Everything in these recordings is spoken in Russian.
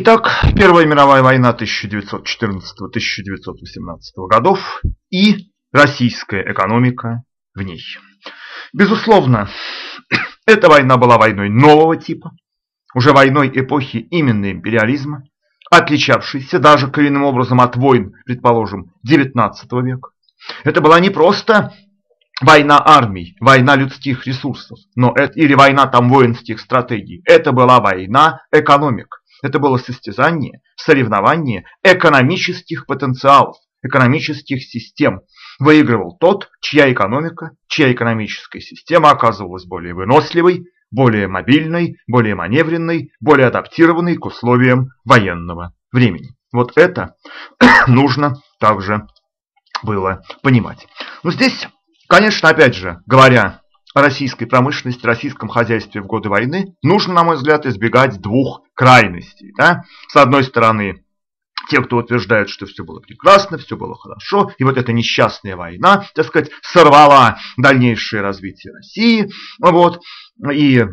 Итак, Первая мировая война 1914-1918 годов и российская экономика в ней. Безусловно, эта война была войной нового типа, уже войной эпохи именно империализма, отличавшейся даже коренным образом от войн, предположим, XIX века. Это была не просто война армий, война людских ресурсов, но это, или война там воинских стратегий. Это была война экономик. Это было состязание, соревнование экономических потенциалов, экономических систем. Выигрывал тот, чья экономика, чья экономическая система оказывалась более выносливой, более мобильной, более маневренной, более адаптированной к условиям военного времени. Вот это нужно также было понимать. Но здесь, конечно, опять же, говоря российской промышленности, российском хозяйстве в годы войны, нужно, на мой взгляд, избегать двух крайностей. Да? С одной стороны, те, кто утверждает, что все было прекрасно, все было хорошо, и вот эта несчастная война, так сказать, сорвала дальнейшее развитие России, вот, и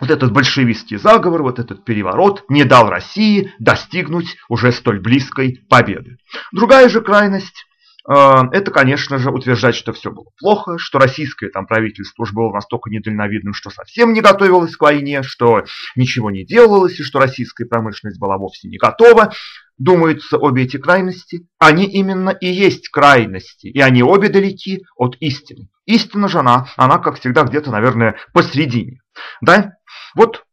вот этот большевистский заговор, вот этот переворот не дал России достигнуть уже столь близкой победы. Другая же крайность это, конечно же, утверждать, что все было плохо, что российское там правительство уж было настолько недальновидным, что совсем не готовилось к войне, что ничего не делалось, и что российская промышленность была вовсе не готова. Думается, обе эти крайности, они именно и есть крайности, и они обе далеки от истины. Истина же она, она как всегда где-то, наверное, посредине. Да? Вот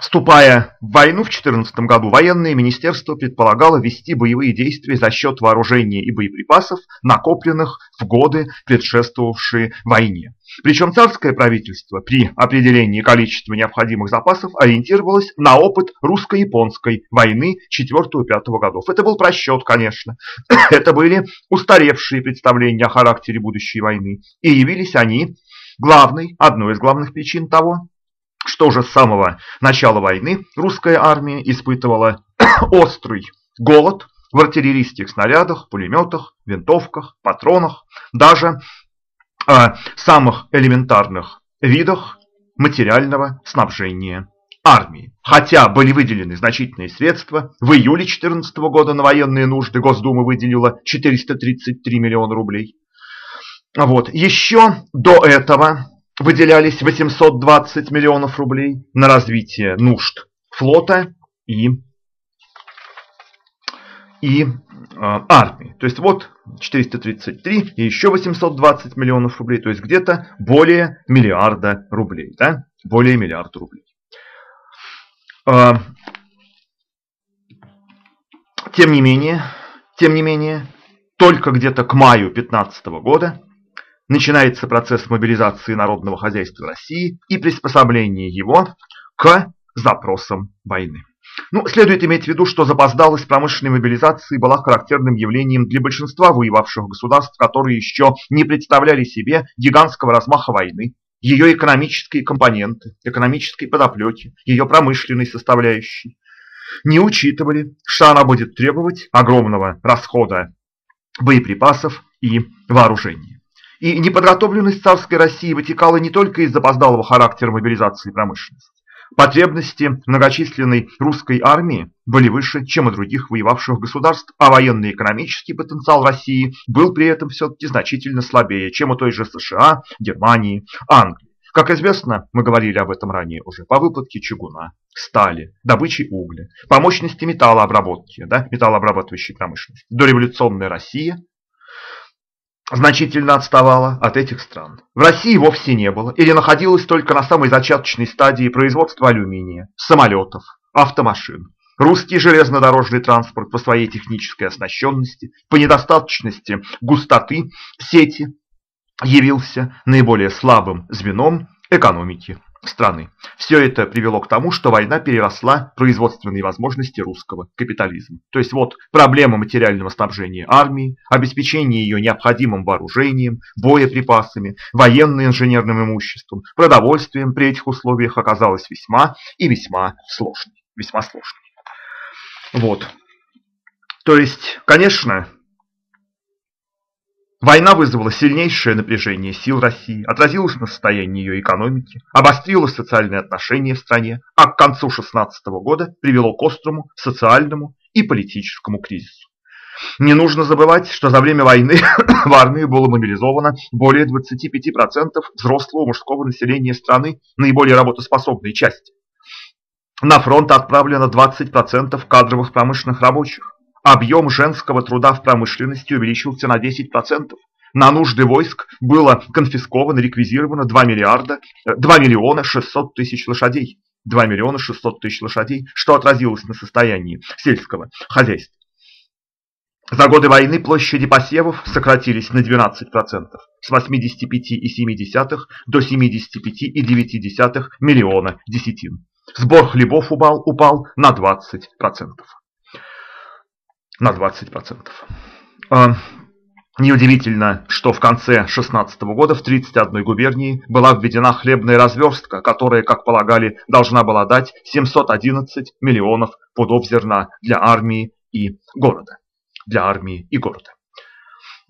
Вступая в войну в 2014 году, военное министерство предполагало вести боевые действия за счет вооружения и боеприпасов, накопленных в годы, предшествовавшие войне. Причем царское правительство при определении количества необходимых запасов ориентировалось на опыт русско-японской войны 4-5 годов. Это был просчет, конечно. Это были устаревшие представления о характере будущей войны. И явились они главной, одной из главных причин того, что уже с самого начала войны русская армия испытывала острый голод в артиллерийских снарядах, пулеметах, винтовках, патронах, даже э, самых элементарных видах материального снабжения армии. Хотя были выделены значительные средства, в июле 2014 года на военные нужды Госдума выделила 433 миллиона рублей. Вот. Еще до этого выделялись 820 миллионов рублей на развитие нужд флота и, и э, армии. То есть вот 433 и еще 820 миллионов рублей, то есть где-то более миллиарда рублей. Да? Более миллиарда рублей. Э, тем не менее, тем не менее, только где-то к маю 2015 года начинается процесс мобилизации народного хозяйства России и приспособления его к запросам войны. Ну, следует иметь в виду, что запоздалость промышленной мобилизации была характерным явлением для большинства воевавших государств, которые еще не представляли себе гигантского размаха войны, ее экономические компоненты, экономической подоплеки, ее промышленной составляющей. Не учитывали, что она будет требовать огромного расхода боеприпасов и вооружения. И неподготовленность царской России вытекала не только из запоздалого характера мобилизации промышленности. Потребности многочисленной русской армии были выше, чем у других воевавших государств, а военный экономический потенциал России был при этом все-таки значительно слабее, чем у той же США, Германии, Англии. Как известно, мы говорили об этом ранее уже, по выплатке чугуна, стали, добыче угля, по мощности металлообработки, да, металлообрабатывающей промышленности. Дореволюционная Россия значительно отставала от этих стран. В России вовсе не было или находилась только на самой зачаточной стадии производства алюминия, самолетов, автомашин. Русский железнодорожный транспорт по своей технической оснащенности, по недостаточности густоты сети явился наиболее слабым звеном экономики страны. Все это привело к тому, что война переросла производственные возможности русского капитализма. То есть вот проблема материального снабжения армии, обеспечение ее необходимым вооружением, боеприпасами, военно-инженерным имуществом, продовольствием при этих условиях оказалась весьма и весьма сложной. Весьма сложной. Вот. То есть, конечно, Война вызвала сильнейшее напряжение сил России, отразилась на состоянии ее экономики, обострила социальные отношения в стране, а к концу 16 года привело к острому социальному и политическому кризису. Не нужно забывать, что за время войны в армию было мобилизовано более 25% взрослого мужского населения страны, наиболее работоспособной части. На фронт отправлено 20% кадровых промышленных рабочих. Объем женского труда в промышленности увеличился на 10%. На нужды войск было конфисковано, реквизировано 2, миллиарда, 2 э, миллиона 600 тысяч лошадей. 2 миллиона 600 тысяч лошадей, что отразилось на состоянии сельского хозяйства. За годы войны площади посевов сократились на 12%, с 85,7 до 75,9 миллиона десятин. Сбор хлебов упал, упал на 20% на 20%. А, неудивительно, что в конце 16 года в 31 губернии была введена хлебная разверстка, которая, как полагали, должна была дать 711 миллионов пудов зерна для армии и города. Для армии и города.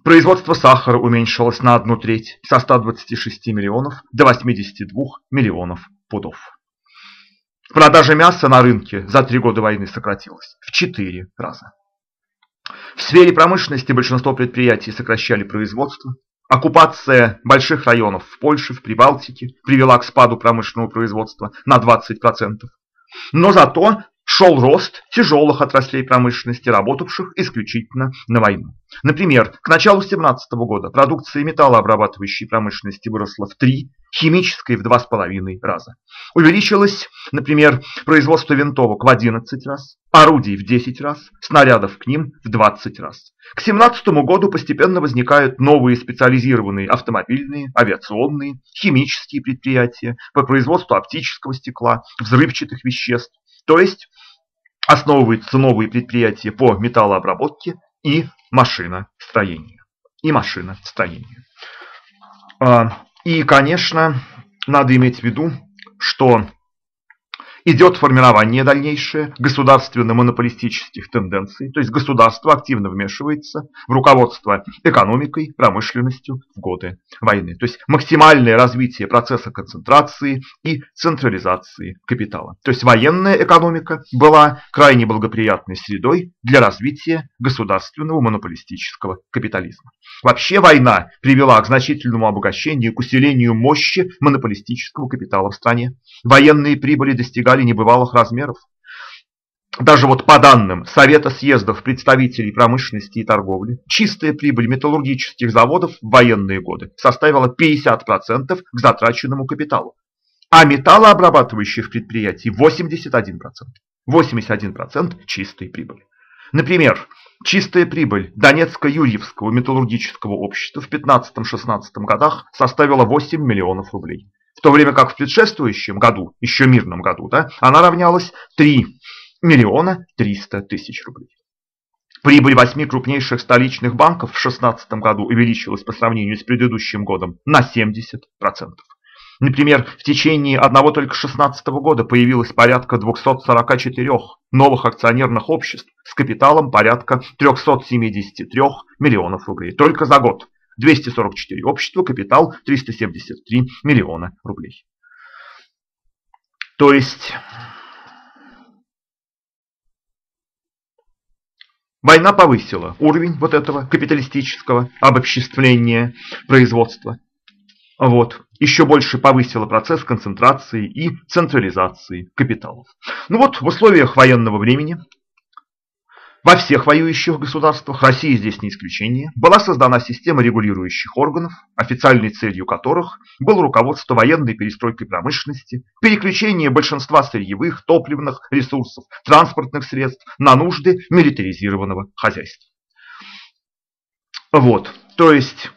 Производство сахара уменьшилось на одну треть со 126 миллионов до 82 миллионов пудов. Продажа мяса на рынке за три года войны сократилась в 4 раза. В сфере промышленности большинство предприятий сокращали производство. Оккупация больших районов в Польше, в Прибалтике привела к спаду промышленного производства на 20%. Но зато шел рост тяжелых отраслей промышленности, работавших исключительно на войну. Например, к началу 2017 года продукция металлообрабатывающей промышленности выросла в 3, химической в 2,5 раза. Увеличилось, например, производство винтовок в 11 раз, орудий в 10 раз, снарядов к ним в 20 раз. К 2017 году постепенно возникают новые специализированные автомобильные, авиационные, химические предприятия по производству оптического стекла, взрывчатых веществ, то есть основываются новые предприятия по металлообработке и машиностроению. И машиностроению. И, конечно, надо иметь в виду, что идет формирование дальнейшее государственно-монополистических тенденций, то есть государство активно вмешивается в руководство экономикой, промышленностью в годы войны. То есть максимальное развитие процесса концентрации и централизации капитала. То есть военная экономика была крайне благоприятной средой для развития государственного монополистического капитализма. Вообще война привела к значительному обогащению, к усилению мощи монополистического капитала в стране. Военные прибыли достигали небывалых размеров. Даже вот по данным Совета съездов представителей промышленности и торговли, чистая прибыль металлургических заводов в военные годы составила 50% к затраченному капиталу, а металлообрабатывающих предприятий 81%. 81% чистой прибыли. Например, чистая прибыль Донецко-Юрьевского металлургического общества в 15-16 годах составила 8 миллионов рублей. В то время как в предшествующем году, еще мирном году, да, она равнялась 3 миллиона 300 тысяч рублей. Прибыль восьми крупнейших столичных банков в 2016 году увеличилась по сравнению с предыдущим годом на 70%. Например, в течение одного только 2016 года появилось порядка 244 новых акционерных обществ с капиталом порядка 373 миллионов рублей. Только за год 244 общества, капитал 373 миллиона рублей. То есть война повысила уровень вот этого капиталистического обобществления производства. Вот. Еще больше повысила процесс концентрации и централизации капиталов. Ну вот, в условиях военного времени во всех воюющих государствах, Россия здесь не исключение, была создана система регулирующих органов, официальной целью которых было руководство военной перестройкой промышленности, переключение большинства сырьевых, топливных ресурсов, транспортных средств на нужды милитаризированного хозяйства. Вот, то есть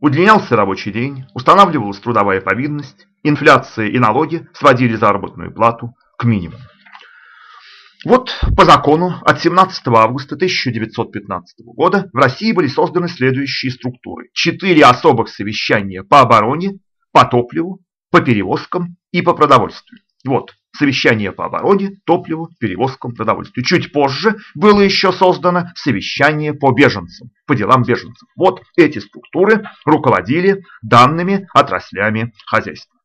удлинялся рабочий день, устанавливалась трудовая повинность, инфляция и налоги сводили заработную плату к минимуму. Вот по закону от 17 августа 1915 года в России были созданы следующие структуры. Четыре особых совещания по обороне, по топливу, по перевозкам и по продовольствию. Вот. совещание по обороне, топливу, перевозкам, продовольствию. Чуть позже было еще создано совещание по беженцам, по делам беженцев. Вот эти структуры руководили данными отраслями хозяйства.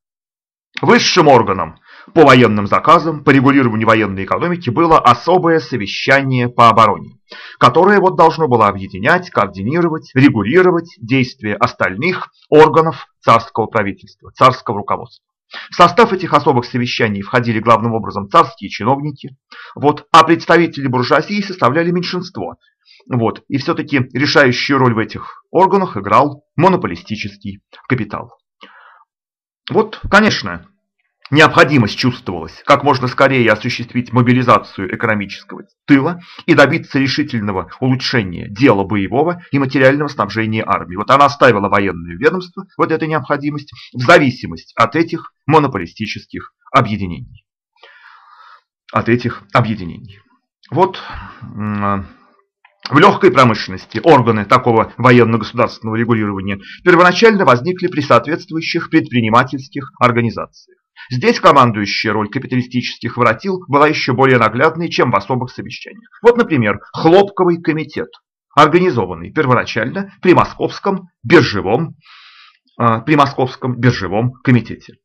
Высшим органом по военным заказам, по регулированию военной экономики было особое совещание по обороне, которое вот должно было объединять, координировать, регулировать действия остальных органов царского правительства, царского руководства. В состав этих особых совещаний входили главным образом царские чиновники, вот, а представители буржуазии составляли меньшинство. Вот, и все-таки решающую роль в этих органах играл монополистический капитал. Вот, конечно, Необходимость чувствовалась как можно скорее осуществить мобилизацию экономического тыла и добиться решительного улучшения дела боевого и материального снабжения армии. Вот она ставила военное ведомство, вот эта необходимость, в зависимость от этих монополистических объединений. От этих объединений. Вот в легкой промышленности органы такого военно-государственного регулирования первоначально возникли при соответствующих предпринимательских организациях. Здесь командующая роль капиталистических воротил была еще более наглядной, чем в особых совещаниях. Вот, например, Хлопковый комитет, организованный первоначально при Московском биржевом, а, при Московском биржевом комитете.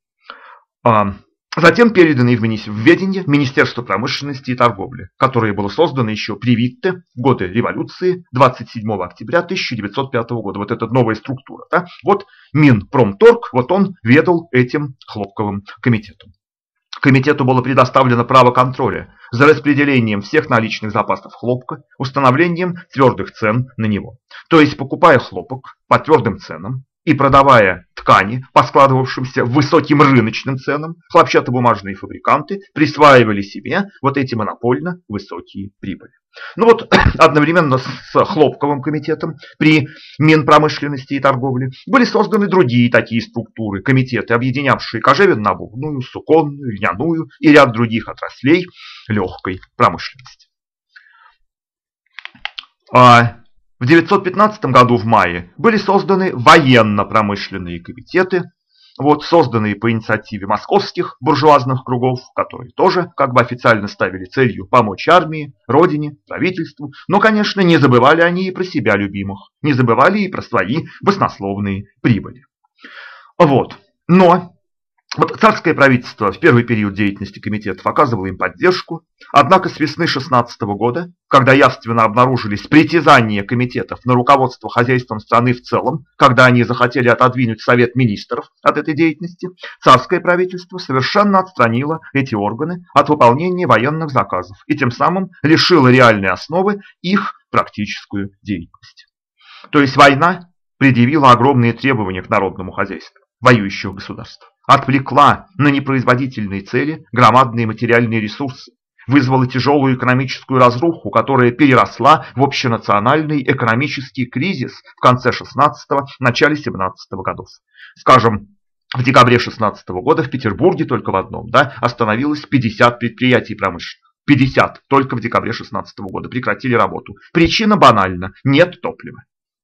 А, Затем переданы в ведение Министерства промышленности и торговли, которое было создано еще при Витте в годы революции 27 октября 1905 года. Вот эта новая структура. Да? Вот Минпромторг, вот он ведал этим хлопковым комитетом. Комитету было предоставлено право контроля за распределением всех наличных запасов хлопка, установлением твердых цен на него. То есть, покупая хлопок по твердым ценам, и продавая ткани по складывавшимся высоким рыночным ценам, хлопчатобумажные фабриканты присваивали себе вот эти монопольно высокие прибыли. Ну вот одновременно с хлопковым комитетом при Минпромышленности и торговле были созданы другие такие структуры, комитеты, объединявшие кожевенно-обувную, суконную, льняную и ряд других отраслей легкой промышленности. А в 915 году в мае были созданы военно-промышленные комитеты, вот, созданные по инициативе московских буржуазных кругов, которые тоже как бы официально ставили целью помочь армии, родине, правительству, но, конечно, не забывали они и про себя любимых, не забывали и про свои баснословные прибыли. Вот, но вот царское правительство в первый период деятельности комитетов оказывало им поддержку, однако с весны 16 года, когда явственно обнаружились притязания комитетов на руководство хозяйством страны в целом, когда они захотели отодвинуть Совет Министров от этой деятельности, царское правительство совершенно отстранило эти органы от выполнения военных заказов и тем самым лишило реальной основы их практическую деятельность. То есть война предъявила огромные требования к народному хозяйству воюющего государства отвлекла на непроизводительные цели громадные материальные ресурсы, вызвала тяжелую экономическую разруху, которая переросла в общенациональный экономический кризис в конце 16-го, начале 17 -го годов. Скажем, в декабре 16 -го года в Петербурге только в одном да, остановилось 50 предприятий промышленных. 50 только в декабре 16 -го года прекратили работу. Причина банальна – нет топлива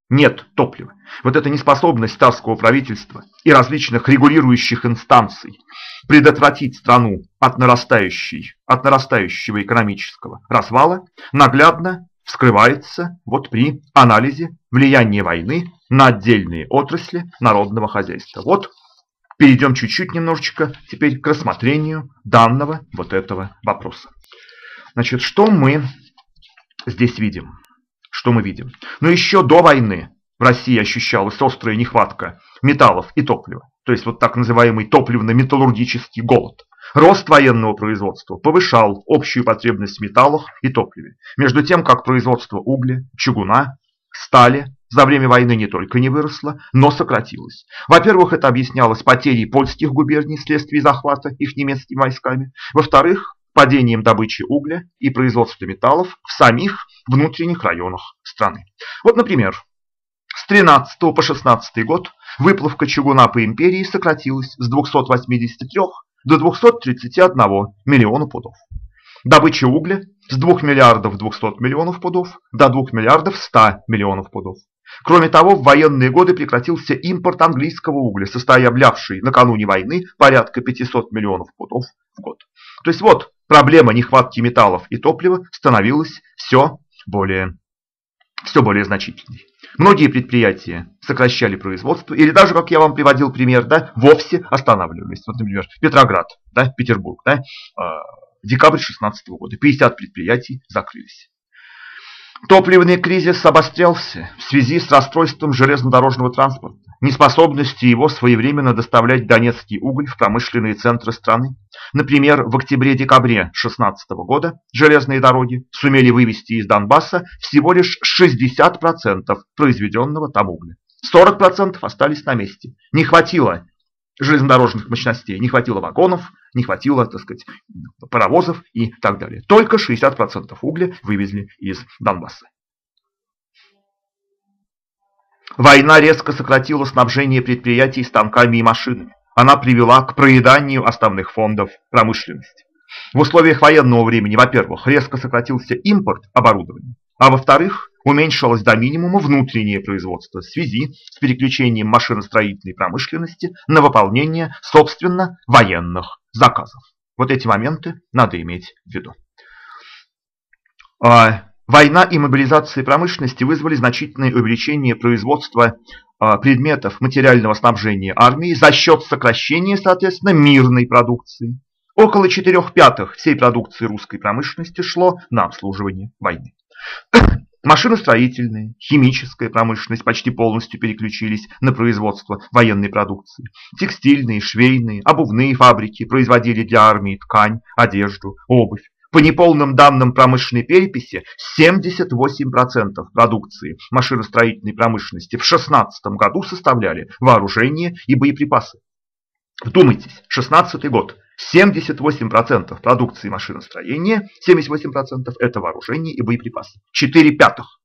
нет топлива. Вот эта неспособность царского правительства и различных регулирующих инстанций предотвратить страну от, нарастающей, от нарастающего экономического развала наглядно вскрывается вот при анализе влияния войны на отдельные отрасли народного хозяйства. Вот перейдем чуть-чуть немножечко теперь к рассмотрению данного вот этого вопроса. Значит, что мы здесь видим? Что мы видим? Но еще до войны в России ощущалась острая нехватка металлов и топлива. То есть вот так называемый топливно-металлургический голод. Рост военного производства повышал общую потребность в металлах и топливе. Между тем, как производство угля, чугуна, стали за время войны не только не выросло, но сократилось. Во-первых, это объяснялось потерей польских губерний вследствие захвата их немецкими войсками. Во-вторых, падением добычи угля и производства металлов в самих внутренних районах страны. Вот, например, с 13 по 16 год выплавка чугуна по империи сократилась с 283 до 231 миллиона пудов. Добыча угля с 2 миллиардов 200 миллионов пудов до 2 миллиардов 100 миллионов пудов. Кроме того, в военные годы прекратился импорт английского угля, состоявший накануне войны порядка 500 миллионов пудов в год. То есть вот проблема нехватки металлов и топлива становилась все более, все более значительной. Многие предприятия сокращали производство, или даже, как я вам приводил пример, да, вовсе останавливались. Вот, например, Петроград, да, Петербург, да, э, декабрь 2016 года, 50 предприятий закрылись. Топливный кризис обострялся в связи с расстройством железнодорожного транспорта, неспособностью его своевременно доставлять донецкий уголь в промышленные центры страны. Например, в октябре-декабре 2016 года железные дороги сумели вывести из Донбасса всего лишь 60% произведенного там угля. 40% остались на месте. Не хватило железнодорожных мощностей, не хватило вагонов, не хватило, так сказать, паровозов и так далее. Только 60% угля вывезли из Донбасса. Война резко сократила снабжение предприятий станками и машинами. Она привела к проеданию основных фондов промышленности. В условиях военного времени, во-первых, резко сократился импорт оборудования, а во-вторых, уменьшилось до минимума внутреннее производство в связи с переключением машиностроительной промышленности на выполнение, собственно, военных заказов. Вот эти моменты надо иметь в виду. А, война и мобилизация промышленности вызвали значительное увеличение производства а, предметов материального снабжения армии за счет сокращения, соответственно, мирной продукции. Около 4 пятых всей продукции русской промышленности шло на обслуживание войны. Машиностроительная, химическая промышленность почти полностью переключились на производство военной продукции. Текстильные, швейные, обувные фабрики производили для армии ткань, одежду, обувь. По неполным данным промышленной переписи, 78% продукции машиностроительной промышленности в 2016 году составляли вооружение и боеприпасы. Вдумайтесь, 16 год. 78% продукции машиностроения, 78% это вооружение и боеприпасы. 4 пятых.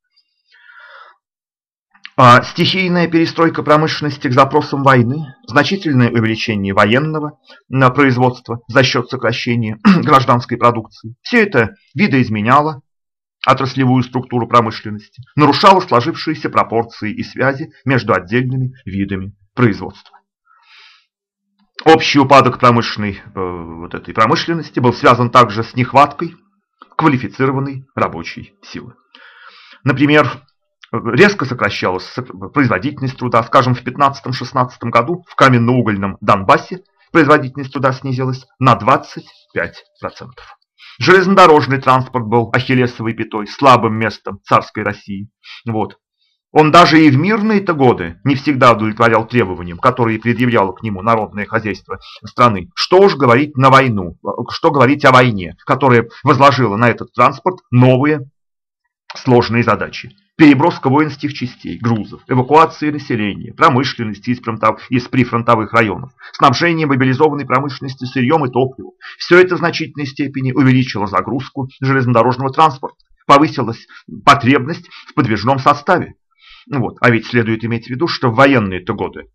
А стихийная перестройка промышленности к запросам войны, значительное увеличение военного на производство за счет сокращения гражданской продукции. Все это видоизменяло отраслевую структуру промышленности, нарушало сложившиеся пропорции и связи между отдельными видами производства. Общий упадок промышленной, э, вот этой промышленности был связан также с нехваткой квалифицированной рабочей силы. Например, резко сокращалась производительность труда. Скажем, в 15-16 году в каменно-угольном Донбассе производительность труда снизилась на 25%. Железнодорожный транспорт был ахиллесовой пятой, слабым местом царской России. Вот. Он даже и в мирные-то годы не всегда удовлетворял требованиям, которые предъявляло к нему народное хозяйство страны. Что уж говорить на войну, что говорить о войне, которая возложила на этот транспорт новые сложные задачи. Переброска воинских частей, грузов, эвакуация населения, промышленности из, из прифронтовых районов, снабжение мобилизованной промышленности сырьем и топливом. Все это в значительной степени увеличило загрузку железнодорожного транспорта, повысилась потребность в подвижном составе. Вот. А ведь следует иметь в виду, что в военные-то годы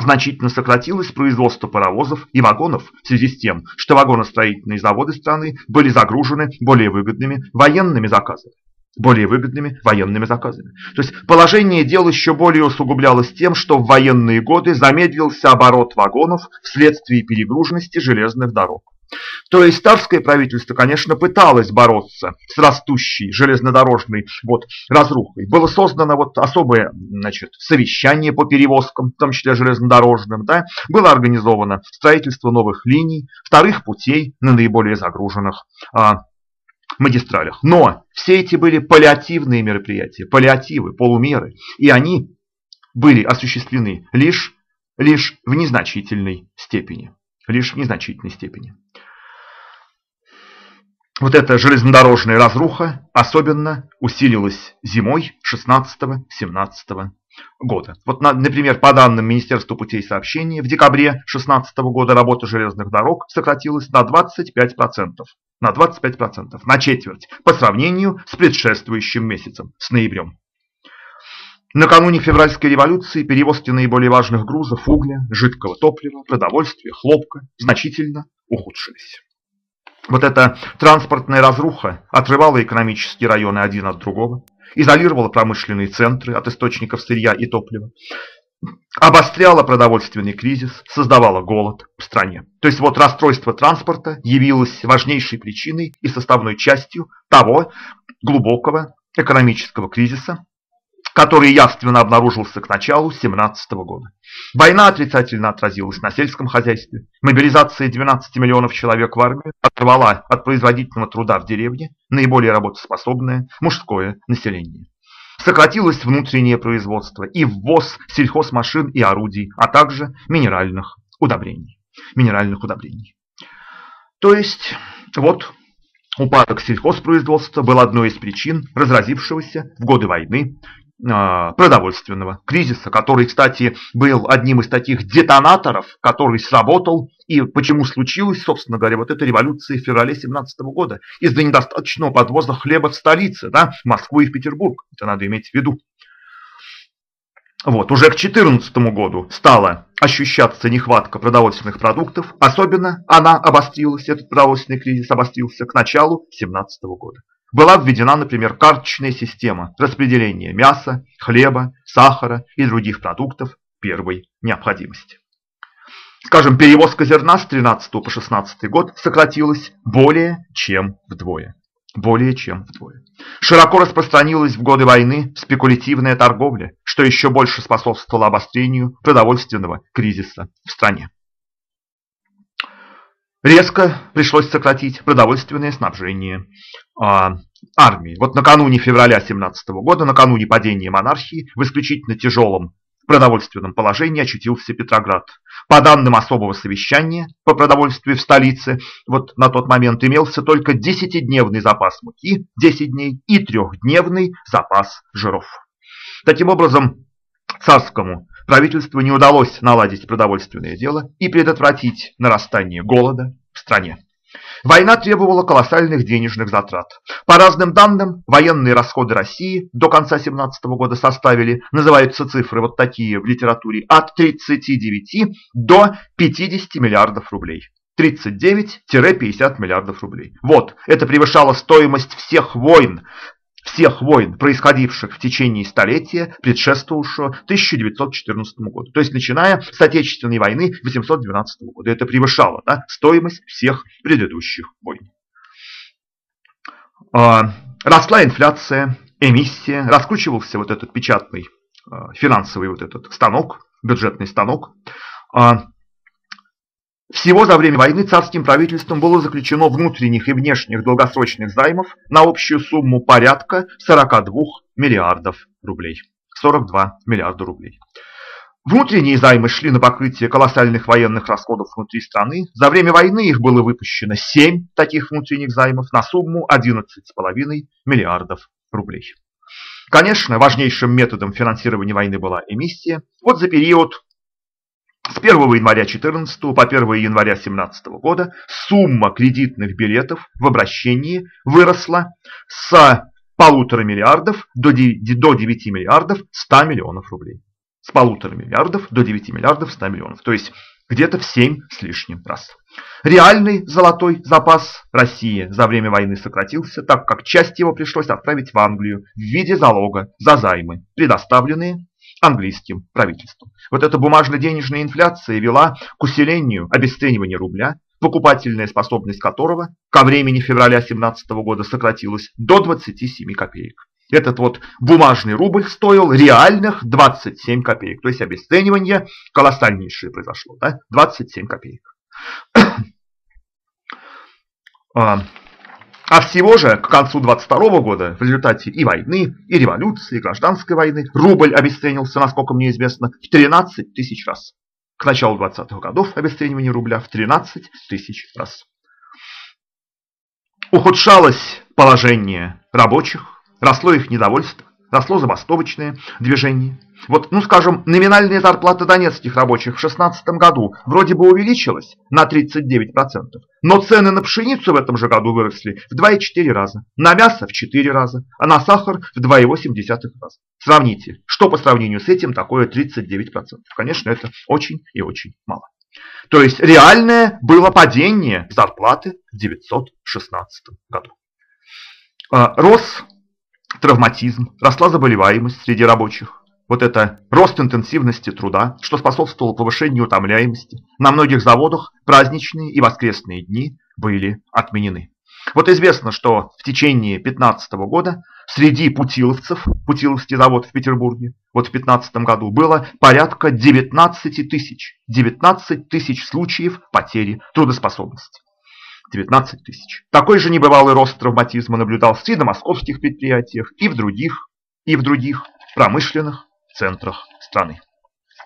значительно сократилось производство паровозов и вагонов в связи с тем, что вагоностроительные заводы страны были загружены более выгодными военными заказами более выгодными военными заказами. То есть положение дел еще более усугублялось тем, что в военные годы замедлился оборот вагонов вследствие перегруженности железных дорог. То есть царское правительство, конечно, пыталось бороться с растущей железнодорожной вот, разрухой. Было создано вот особое значит, совещание по перевозкам, в том числе железнодорожным. Да? Было организовано строительство новых линий, вторых путей на наиболее загруженных а, магистралях. Но все эти были паллиативные мероприятия, паллиативы, полумеры. И они были осуществлены лишь, лишь в незначительной степени. Лишь в незначительной степени. Вот эта железнодорожная разруха особенно усилилась зимой 16-17 года. Вот, например, по данным Министерства путей сообщения, в декабре 2016 года работа железных дорог сократилась на 25%. На 25%, на четверть, по сравнению с предшествующим месяцем, с ноябрем. Накануне февральской революции перевозки наиболее важных грузов, угля, жидкого топлива, продовольствия, хлопка значительно ухудшились. Вот эта транспортная разруха отрывала экономические районы один от другого, изолировала промышленные центры от источников сырья и топлива. обостряла продовольственный кризис, создавала голод в стране. То есть вот расстройство транспорта явилось важнейшей причиной и составной частью того глубокого экономического кризиса, который явственно обнаружился к началу 17 года. Война отрицательно отразилась на сельском хозяйстве. Мобилизация 12 миллионов человек в армию оторвала от производительного труда в деревне наиболее работоспособное мужское население. Сократилось внутреннее производство и ввоз сельхозмашин и орудий, а также минеральных удобрений. Минеральных удобрений. То есть, вот упадок сельхозпроизводства был одной из причин разразившегося в годы войны продовольственного кризиса, который, кстати, был одним из таких детонаторов, который сработал и почему случилась, собственно говоря, вот эта революция в феврале 17 года из-за недостаточного подвоза хлеба в столице, да, в Москву и в Петербург. Это надо иметь в виду. Вот, уже к 2014 году стала ощущаться нехватка продовольственных продуктов, особенно она обострилась, этот продовольственный кризис обострился к началу 2017 года была введена, например, карточная система распределения мяса, хлеба, сахара и других продуктов первой необходимости. Скажем, перевозка зерна с 13 по 16 год сократилась более чем вдвое. Более чем вдвое. Широко распространилась в годы войны спекулятивная торговля, что еще больше способствовало обострению продовольственного кризиса в стране. Резко пришлось сократить продовольственное снабжение а, армии. Вот накануне февраля 17 года, накануне падения монархии, в исключительно тяжелом продовольственном положении очутился Петроград. По данным особого совещания по продовольствию в столице, вот на тот момент имелся только 10-дневный запас муки, 10 дней, и трехдневный запас жиров. Таким образом, царскому правительству не удалось наладить продовольственное дело и предотвратить нарастание голода в стране. Война требовала колоссальных денежных затрат. По разным данным, военные расходы России до конца 17 года составили, называются цифры вот такие в литературе, от 39 до 50 миллиардов рублей. 39-50 миллиардов рублей. Вот, это превышало стоимость всех войн, всех войн, происходивших в течение столетия, предшествовавшего 1914 году. То есть, начиная с Отечественной войны 812 года. Это превышало да, стоимость всех предыдущих войн. А, росла инфляция, эмиссия, раскручивался вот этот печатный а, финансовый вот этот станок, бюджетный станок. Всего за время войны царским правительством было заключено внутренних и внешних долгосрочных займов на общую сумму порядка 42 миллиардов рублей. 42 миллиарда рублей. Внутренние займы шли на покрытие колоссальных военных расходов внутри страны. За время войны их было выпущено 7 таких внутренних займов на сумму 11,5 миллиардов рублей. Конечно, важнейшим методом финансирования войны была эмиссия. Вот за период с 1 января 2014 по 1 января 2017 года сумма кредитных билетов в обращении выросла с полутора миллиардов до 9 миллиардов 100 миллионов рублей. С полутора миллиардов до 9 миллиардов 100 миллионов. То есть где-то в 7 с лишним раз. Реальный золотой запас России за время войны сократился, так как часть его пришлось отправить в Англию в виде залога за займы, предоставленные английским правительством. Вот эта бумажно-денежная инфляция вела к усилению обесценивания рубля, покупательная способность которого ко времени февраля 2017 года сократилась до 27 копеек. Этот вот бумажный рубль стоил реальных 27 копеек. То есть обесценивание колоссальнейшее произошло. Да? 27 копеек. А, всего же к концу 22 года в результате и войны, и революции, и гражданской войны рубль обесценился, насколько мне известно, в 13 тысяч раз. К началу 20-х годов обесценивание рубля в 13 тысяч раз. Ухудшалось положение рабочих, росло их недовольство, росло забастовочное движение. Вот, ну скажем, номинальная зарплата донецких рабочих в 2016 году вроде бы увеличилась на 39%, но цены на пшеницу в этом же году выросли в 2,4 раза, на мясо в 4 раза, а на сахар в 2,8 раза. Сравните, что по сравнению с этим такое 39%. Конечно, это очень и очень мало. То есть реальное было падение зарплаты в 1916 году. А, рос травматизм, росла заболеваемость среди рабочих. вот это рост интенсивности труда, что способствовало повышению утомляемости. На многих заводах праздничные и воскресные дни были отменены. Вот известно, что в течение 15 года среди путиловцев, путиловский завод в Петербурге, вот в 15 году было порядка 19 тысяч, 19 тысяч случаев потери трудоспособности. 19 тысяч. Такой же небывалый рост травматизма наблюдался и на московских предприятиях, и в других, и в других промышленных центрах страны.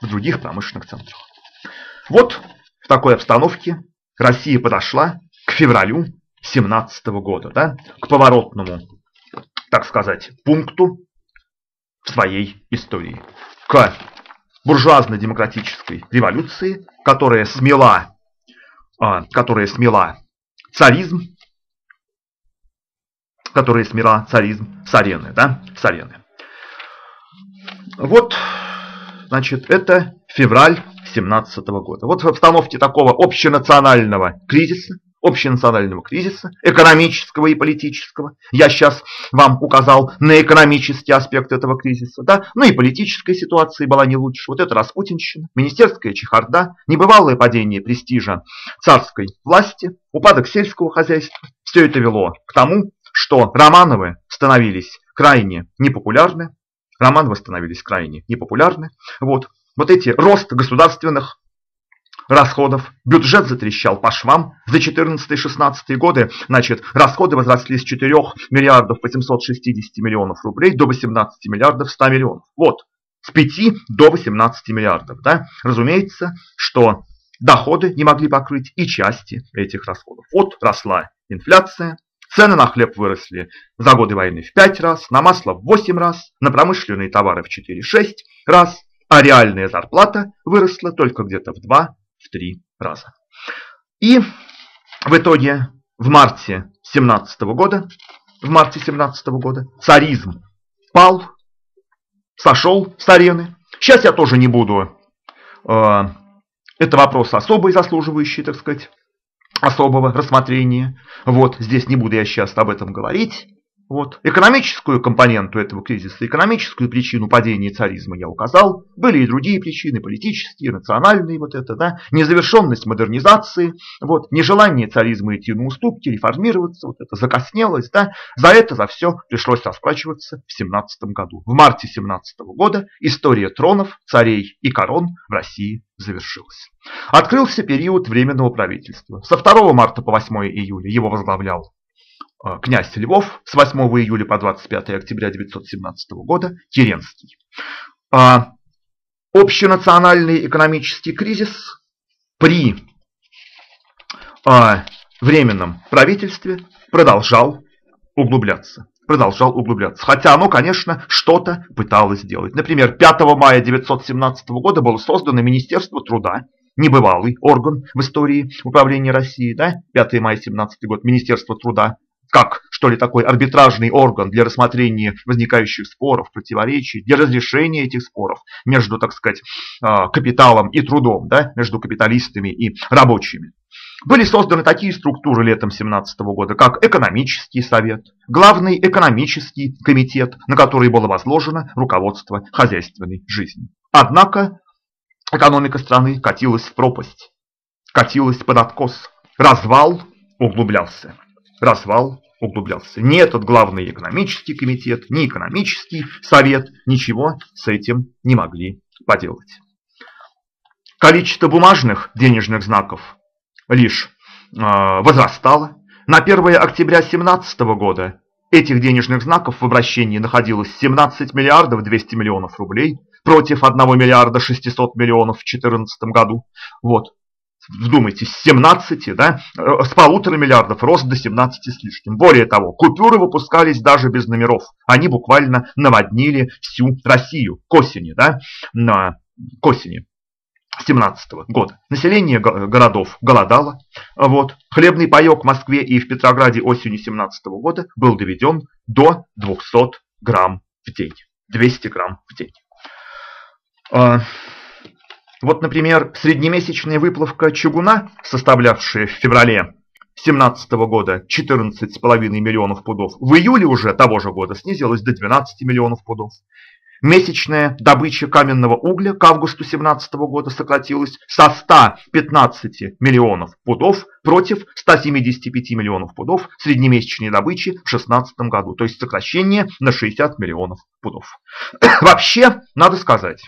В других промышленных центрах. Вот в такой обстановке Россия подошла к февралю 17 года, да, к поворотному, так сказать, пункту в своей истории. К буржуазно-демократической революции, которая смела, а, которая смела царизм, которая смела царизм с арены, да, с арены. Вот, значит, это февраль 17 года. Вот в обстановке такого общенационального кризиса, общенационального кризиса, экономического и политического. Я сейчас вам указал на экономический аспект этого кризиса. Да? Ну и политическая ситуация была не лучше. Вот это распутинщина, министерская чехарда, небывалое падение престижа царской власти, упадок сельского хозяйства. Все это вело к тому, что Романовы становились крайне непопулярны, романы восстановились крайне непопулярны. Вот, вот эти рост государственных расходов, бюджет затрещал по швам за 14-16 годы, значит, расходы возросли с 4 миллиардов 860 миллионов рублей до 18 миллиардов 100 миллионов. Вот, с 5 до 18 миллиардов. Да? Разумеется, что доходы не могли покрыть и части этих расходов. Вот росла инфляция, Цены на хлеб выросли за годы войны в 5 раз, на масло в 8 раз, на промышленные товары в 4-6 раз, а реальная зарплата выросла только где-то в 2-3 раза. И в итоге в марте 17 года, в марте 17 года царизм пал, сошел с арены. Сейчас я тоже не буду, э, это вопрос особый, заслуживающий, так сказать, особого рассмотрения. Вот, здесь не буду я сейчас об этом говорить. Вот. Экономическую компоненту этого кризиса, экономическую причину падения царизма я указал. Были и другие причины, политические, национальные, вот это, да, незавершенность модернизации, вот, нежелание царизма идти на уступки, реформироваться, вот это, закоснелость, да. За это, за все пришлось расплачиваться в 17 году. В марте 17 года история тронов, царей и корон в России завершилась. Открылся период временного правительства. Со 2 марта по 8 июля его возглавлял князь Львов с 8 июля по 25 октября 1917 года Керенский. А, общенациональный экономический кризис при а, временном правительстве продолжал углубляться. Продолжал углубляться. Хотя оно, конечно, что-то пыталось сделать. Например, 5 мая 1917 года было создано Министерство труда, небывалый орган в истории управления России. Да? 5 мая 17 год, Министерство труда как, что ли, такой арбитражный орган для рассмотрения возникающих споров, противоречий, для разрешения этих споров между, так сказать, а, капиталом и трудом, да, между капиталистами и рабочими. Были созданы такие структуры летом 17 года, как экономический совет, главный экономический комитет, на который было возложено руководство хозяйственной жизнью. Однако экономика страны катилась в пропасть, катилась под откос, развал углублялся развал углублялся. Ни этот главный экономический комитет, ни экономический совет ничего с этим не могли поделать. Количество бумажных денежных знаков лишь э, возрастало. На 1 октября 2017 года этих денежных знаков в обращении находилось 17 миллиардов 200 миллионов рублей против 1 миллиарда 600 миллионов в 2014 году. Вот вдумайтесь, с 17, да, э, с полутора миллиардов рост до 17 с лишним. Более того, купюры выпускались даже без номеров. Они буквально наводнили всю Россию к осени, да, на, к осени 17 года. Население городов голодало. Вот. Хлебный паек в Москве и в Петрограде осенью 17 года был доведен до 200 грамм в день. 200 грамм в день. Вот, например, среднемесячная выплавка чугуна, составлявшая в феврале 2017 года 14,5 миллионов пудов, в июле уже того же года снизилась до 12 миллионов пудов. Месячная добыча каменного угля к августу 2017 года сократилась со 115 миллионов пудов против 175 миллионов пудов среднемесячной добычи в 2016 году. То есть сокращение на 60 миллионов пудов. Вообще, надо сказать,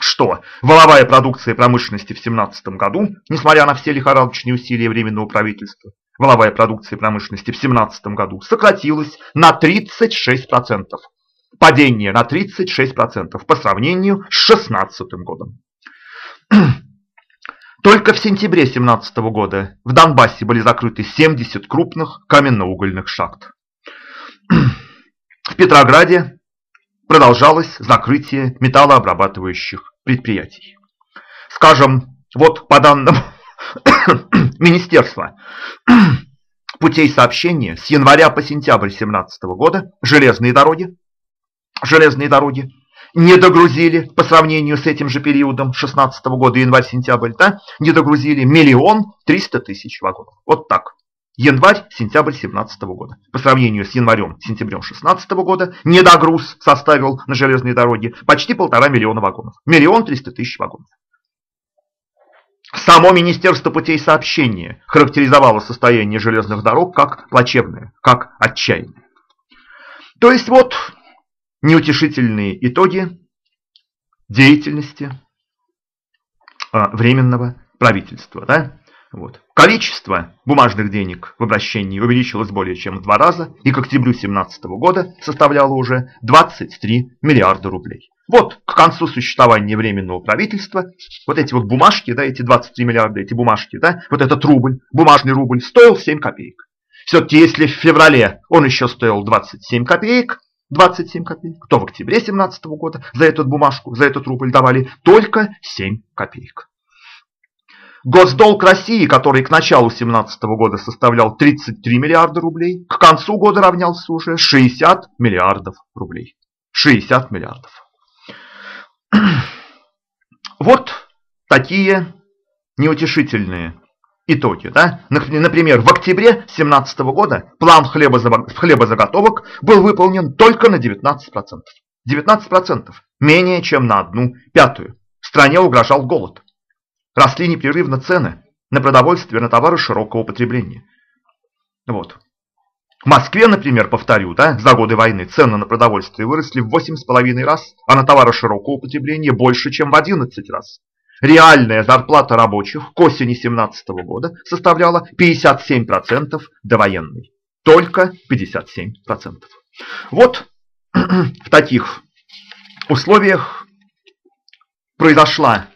что воловая продукция промышленности в 2017 году, несмотря на все лихорадочные усилия Временного правительства, воловая продукция промышленности в 2017 году сократилась на 36%. Падение на 36% по сравнению с 2016 годом. Только в сентябре 2017 года в Донбассе были закрыты 70 крупных каменно-угольных шахт. В Петрограде продолжалось закрытие металлообрабатывающих предприятий. Скажем, вот по данным Министерства путей сообщения с января по сентябрь 2017 года железные дороги, железные дороги не догрузили по сравнению с этим же периодом 16 года, январь-сентябрь, да, не догрузили миллион триста тысяч вагонов. Вот так. Январь-сентябрь 2017 года. По сравнению с январем-сентябрем 2016 года недогруз составил на железной дороге почти полтора миллиона вагонов. Миллион триста тысяч вагонов. Само Министерство путей сообщения характеризовало состояние железных дорог как плачевное, как отчаянное. То есть вот неутешительные итоги деятельности а, временного правительства. Да? Вот. Количество бумажных денег в обращении увеличилось более чем в два раза и к октябрю 2017 года составляло уже 23 миллиарда рублей. Вот к концу существования Временного правительства вот эти вот бумажки, да, эти 23 миллиарда, эти бумажки, да, вот этот рубль, бумажный рубль стоил 7 копеек. Все-таки если в феврале он еще стоил 27 копеек, 27 копеек, то в октябре 2017 года за эту бумажку, за этот рубль давали только 7 копеек. Госдолг России, который к началу 2017 года составлял 33 миллиарда рублей, к концу года равнялся уже 60 миллиардов рублей. 60 миллиардов. Вот такие неутешительные итоги. Да? Например, в октябре 2017 года план хлебозаготовок был выполнен только на 19%. 19%, менее чем на одну пятую. В стране угрожал голод. Росли непрерывно цены на продовольствие, на товары широкого потребления. Вот. В Москве, например, повторю, да, за годы войны цены на продовольствие выросли в 8,5 раз, а на товары широкого потребления больше, чем в 11 раз. Реальная зарплата рабочих к осени 17 года составляла 57% довоенной. Только 57%. Вот в таких условиях произошла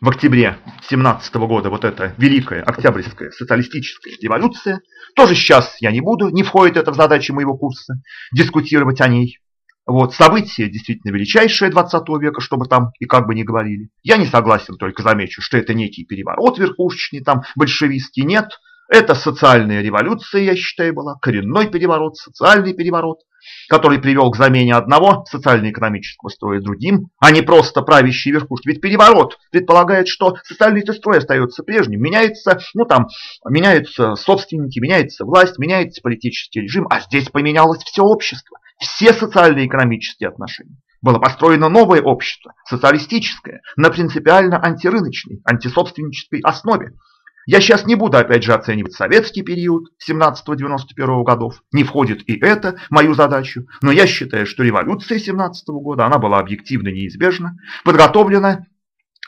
в октябре 17 года вот эта великая октябрьская социалистическая революция. Тоже сейчас я не буду, не входит это в задачи моего курса, дискутировать о ней. Вот, событие действительно величайшее 20 века, чтобы там и как бы ни говорили. Я не согласен, только замечу, что это некий переворот верхушечный, там большевистский. Нет, это социальная революция, я считаю, была, коренной переворот, социальный переворот который привел к замене одного социально-экономического строя другим, а не просто правящий верхушки. Ведь переворот предполагает, что социальный строй остается прежним, меняется, ну там, меняются собственники, меняется власть, меняется политический режим, а здесь поменялось все общество, все социально-экономические отношения. Было построено новое общество, социалистическое, на принципиально антирыночной, антисобственнической основе. Я сейчас не буду опять же оценивать советский период 17-91 годов, не входит и это в мою задачу, но я считаю, что революция 17 года, она была объективно неизбежна, подготовлена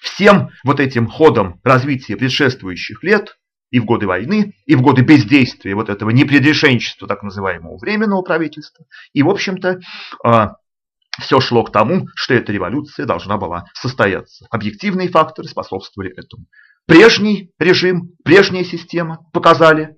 всем вот этим ходом развития предшествующих лет, и в годы войны, и в годы бездействия вот этого непредрешенчества так называемого временного правительства. И, в общем-то, а, все шло к тому, что эта революция должна была состояться. Объективные факторы способствовали этому. Прежний режим, прежняя система показали,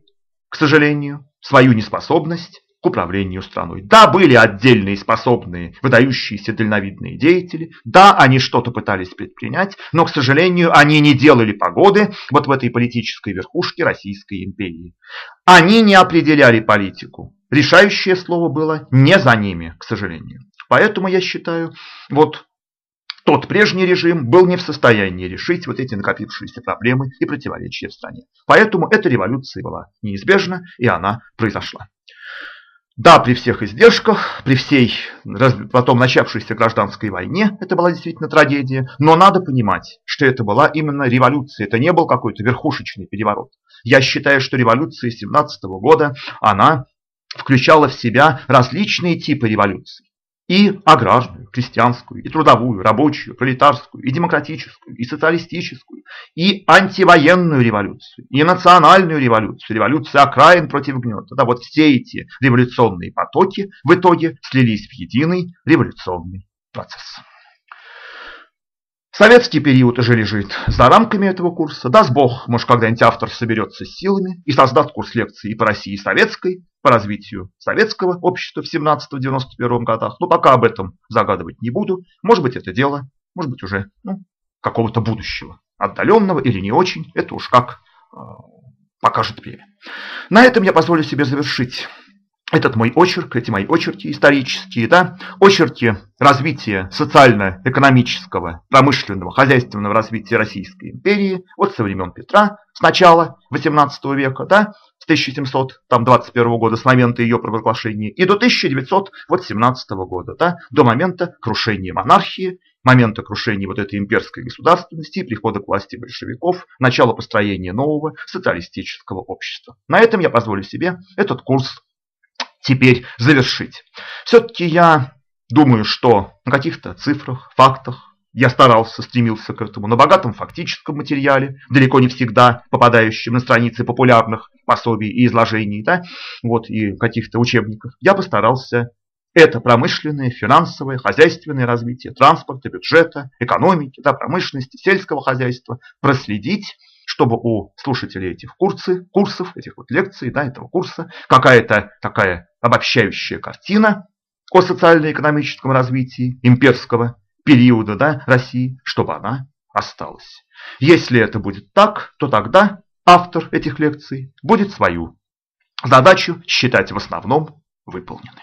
к сожалению, свою неспособность к управлению страной. Да, были отдельные способные, выдающиеся дальновидные деятели, да, они что-то пытались предпринять, но, к сожалению, они не делали погоды вот в этой политической верхушке Российской империи. Они не определяли политику. Решающее слово было не за ними, к сожалению. Поэтому я считаю, вот тот прежний режим был не в состоянии решить вот эти накопившиеся проблемы и противоречия в стране. Поэтому эта революция была неизбежна, и она произошла. Да, при всех издержках, при всей потом начавшейся гражданской войне, это была действительно трагедия, но надо понимать, что это была именно революция, это не был какой-то верхушечный переворот. Я считаю, что революция 17 года, она включала в себя различные типы революций и аграрную, крестьянскую, и трудовую, рабочую, пролетарскую, и демократическую, и социалистическую, и антивоенную революцию, и национальную революцию, революцию окраин против гнета. Да, вот все эти революционные потоки в итоге слились в единый революционный процесс. Советский период уже лежит за рамками этого курса. Даст Бог, может, когда-нибудь автор соберется с силами и создаст курс лекций и по России советской, по развитию советского общества в 17-91 годах. Но пока об этом загадывать не буду. Может быть, это дело, может быть, уже ну, какого-то будущего. Отдаленного или не очень, это уж как э, покажет время. На этом я позволю себе завершить этот мой очерк, эти мои очерки исторические, да, очерки развития социально-экономического, промышленного, хозяйственного развития Российской империи от со времен Петра, с начала 18 века, да, с 1721 года, с момента ее провозглашения, и до 1917 года, да, до момента крушения монархии, момента крушения вот этой имперской государственности, прихода к власти большевиков, начала построения нового социалистического общества. На этом я позволю себе этот курс теперь завершить. Все-таки я думаю, что на каких-то цифрах, фактах я старался, стремился к этому, на богатом фактическом материале, далеко не всегда попадающем на страницы популярных пособий и изложений, да, вот, и каких-то учебников, я постарался это промышленное, финансовое, хозяйственное развитие транспорта, бюджета, экономики, да, промышленности, сельского хозяйства проследить чтобы у слушателей этих курсы, курсов, этих вот лекций, да, этого курса, какая-то такая обобщающая картина о социально-экономическом развитии имперского периода да, России, чтобы она осталась. Если это будет так, то тогда автор этих лекций будет свою задачу считать в основном выполненной.